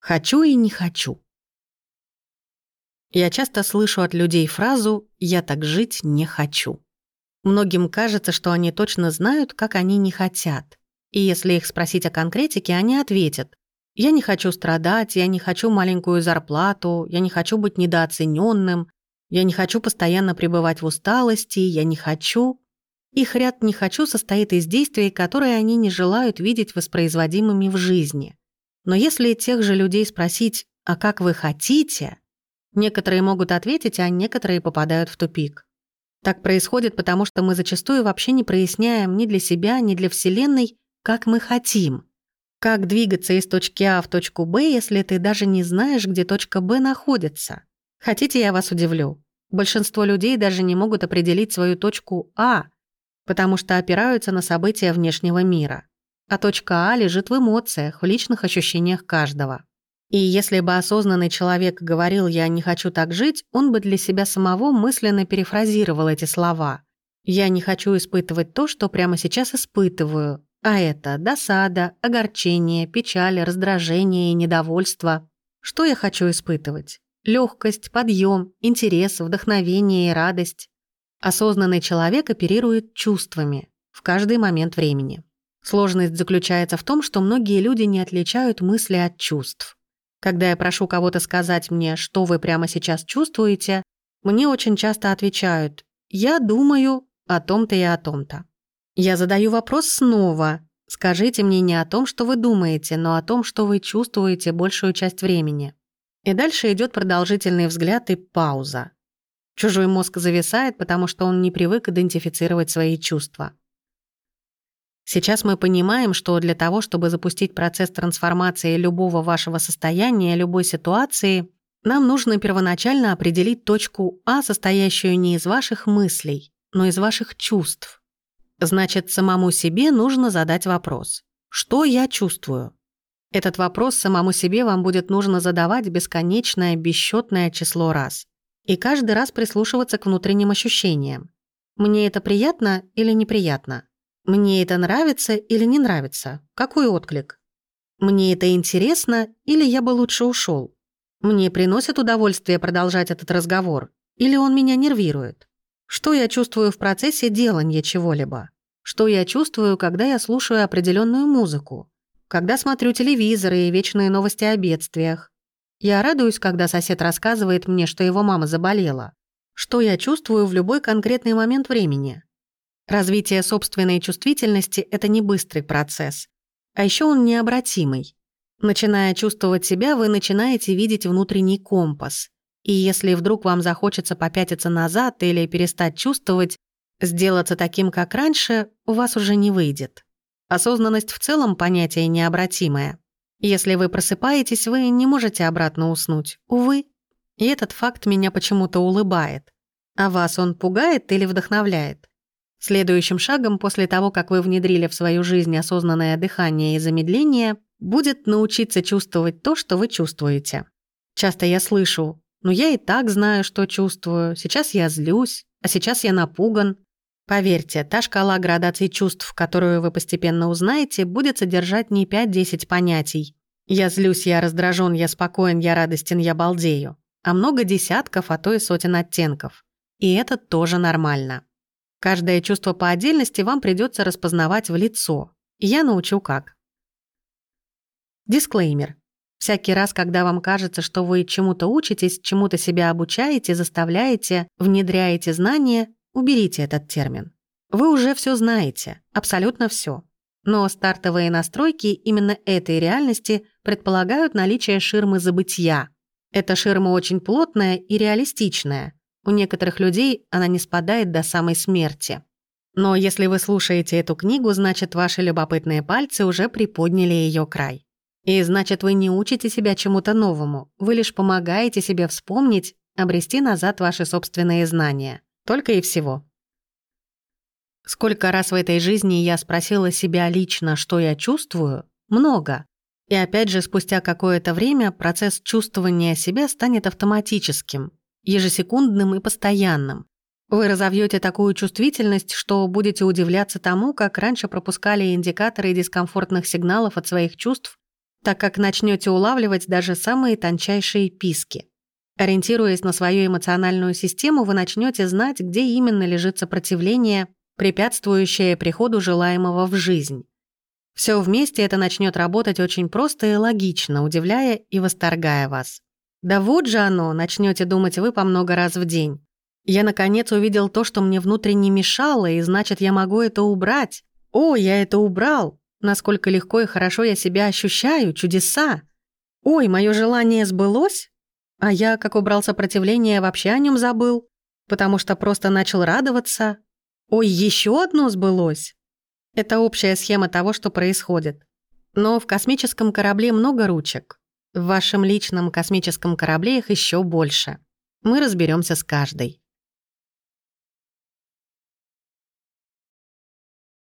Хочу и не хочу. Я часто слышу от людей фразу «я так жить не хочу». Многим кажется, что они точно знают, как они не хотят. И если их спросить о конкретике, они ответят «я не хочу страдать, я не хочу маленькую зарплату, я не хочу быть недооцененным, я не хочу постоянно пребывать в усталости, я не хочу...» Их ряд «не хочу» состоит из действий, которые они не желают видеть воспроизводимыми в жизни. Но если тех же людей спросить «а как вы хотите?», некоторые могут ответить, а некоторые попадают в тупик. Так происходит, потому что мы зачастую вообще не проясняем ни для себя, ни для Вселенной, как мы хотим. Как двигаться из точки А в точку Б, если ты даже не знаешь, где точка Б находится? Хотите, я вас удивлю? Большинство людей даже не могут определить свою точку А, потому что опираются на события внешнего мира. А точка А лежит в эмоциях, в личных ощущениях каждого. И если бы осознанный человек говорил «я не хочу так жить», он бы для себя самого мысленно перефразировал эти слова. «Я не хочу испытывать то, что прямо сейчас испытываю», а это досада, огорчение, печаль, раздражение и недовольство. Что я хочу испытывать? Легкость, подъем, интерес, вдохновение и радость. Осознанный человек оперирует чувствами в каждый момент времени. Сложность заключается в том, что многие люди не отличают мысли от чувств. Когда я прошу кого-то сказать мне, что вы прямо сейчас чувствуете, мне очень часто отвечают «Я думаю о том-то и о том-то». Я задаю вопрос снова. Скажите мне не о том, что вы думаете, но о том, что вы чувствуете большую часть времени. И дальше идет продолжительный взгляд и пауза. Чужой мозг зависает, потому что он не привык идентифицировать свои чувства. Сейчас мы понимаем, что для того, чтобы запустить процесс трансформации любого вашего состояния, любой ситуации, нам нужно первоначально определить точку А, состоящую не из ваших мыслей, но из ваших чувств. Значит, самому себе нужно задать вопрос. Что я чувствую? Этот вопрос самому себе вам будет нужно задавать бесконечное, бесчетное число раз. И каждый раз прислушиваться к внутренним ощущениям. Мне это приятно или неприятно? Мне это нравится или не нравится? Какой отклик? Мне это интересно или я бы лучше ушел? Мне приносит удовольствие продолжать этот разговор или он меня нервирует? Что я чувствую в процессе делания чего-либо? Что я чувствую, когда я слушаю определенную музыку? Когда смотрю телевизор и вечные новости о бедствиях? Я радуюсь, когда сосед рассказывает мне, что его мама заболела. Что я чувствую в любой конкретный момент времени? Развитие собственной чувствительности — это не быстрый процесс. А еще он необратимый. Начиная чувствовать себя, вы начинаете видеть внутренний компас. И если вдруг вам захочется попятиться назад или перестать чувствовать, сделаться таким, как раньше, у вас уже не выйдет. Осознанность в целом понятие необратимое. Если вы просыпаетесь, вы не можете обратно уснуть. Увы. И этот факт меня почему-то улыбает. А вас он пугает или вдохновляет? Следующим шагом после того, как вы внедрили в свою жизнь осознанное дыхание и замедление, будет научиться чувствовать то, что вы чувствуете. Часто я слышу «ну я и так знаю, что чувствую, сейчас я злюсь, а сейчас я напуган». Поверьте, та шкала градаций чувств, которую вы постепенно узнаете, будет содержать не 5-10 понятий. «Я злюсь, я раздражен, я спокоен, я радостен, я балдею», а много десятков, а то и сотен оттенков. И это тоже нормально. Каждое чувство по отдельности вам придется распознавать в лицо. И я научу как. Дисклеймер. Всякий раз, когда вам кажется, что вы чему-то учитесь, чему-то себя обучаете, заставляете, внедряете знания, уберите этот термин. Вы уже все знаете, абсолютно все. Но стартовые настройки именно этой реальности предполагают наличие ширмы забытия. Эта ширма очень плотная и реалистичная, у некоторых людей она не спадает до самой смерти. Но если вы слушаете эту книгу, значит, ваши любопытные пальцы уже приподняли ее край. И значит, вы не учите себя чему-то новому, вы лишь помогаете себе вспомнить, обрести назад ваши собственные знания. Только и всего. Сколько раз в этой жизни я спросила себя лично, что я чувствую? Много. И опять же, спустя какое-то время процесс чувствования себя станет автоматическим, ежесекундным и постоянным. Вы разовьете такую чувствительность, что будете удивляться тому, как раньше пропускали индикаторы дискомфортных сигналов от своих чувств, так как начнете улавливать даже самые тончайшие писки. Ориентируясь на свою эмоциональную систему, вы начнете знать, где именно лежит сопротивление, препятствующее приходу желаемого в жизнь. Все вместе это начнет работать очень просто и логично, удивляя и восторгая вас. Да вот же оно, начнете думать вы по много раз в день. Я, наконец, увидел то, что мне внутренне мешало, и значит, я могу это убрать. О, я это убрал! Насколько легко и хорошо я себя ощущаю, чудеса! Ой, мое желание сбылось? А я, как убрал сопротивление, вообще о нем забыл, потому что просто начал радоваться. Ой, еще одно сбылось! Это общая схема того, что происходит. Но в космическом корабле много ручек. В вашем личном космическом корабле их еще больше. Мы разберемся с каждой.